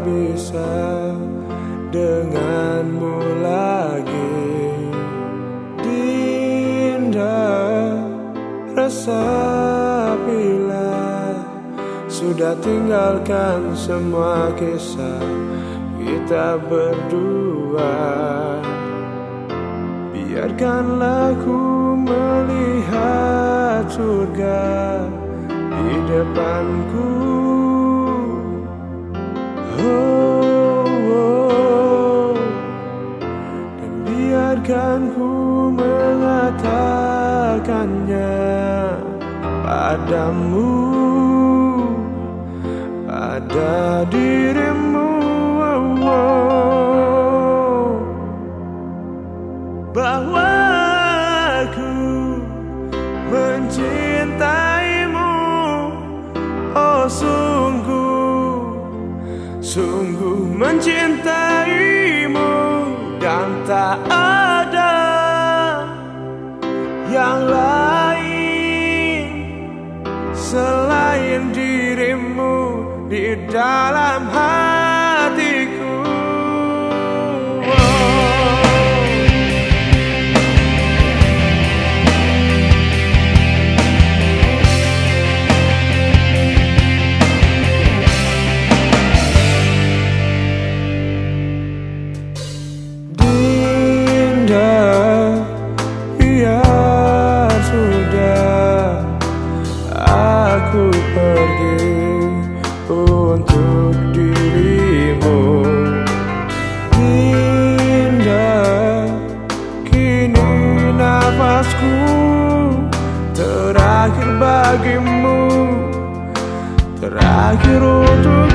bisa denganmu lagi. Dinda rasa bila sudah tinggalkan semua kisah kita berdua. Biarkanlah ku melihat surga di depanku. Dan biarkan ku mengatakannya padamu Pada dirimu. Bahwa aku mencintaimu Oh sungguh Sungguh mencintaimu Dan tak ada Yang lain Selain dirimu Di dalam hatiku Untuk dirimu. Dinda Kini nafasku Terakhir bagimu. Terakhir untuk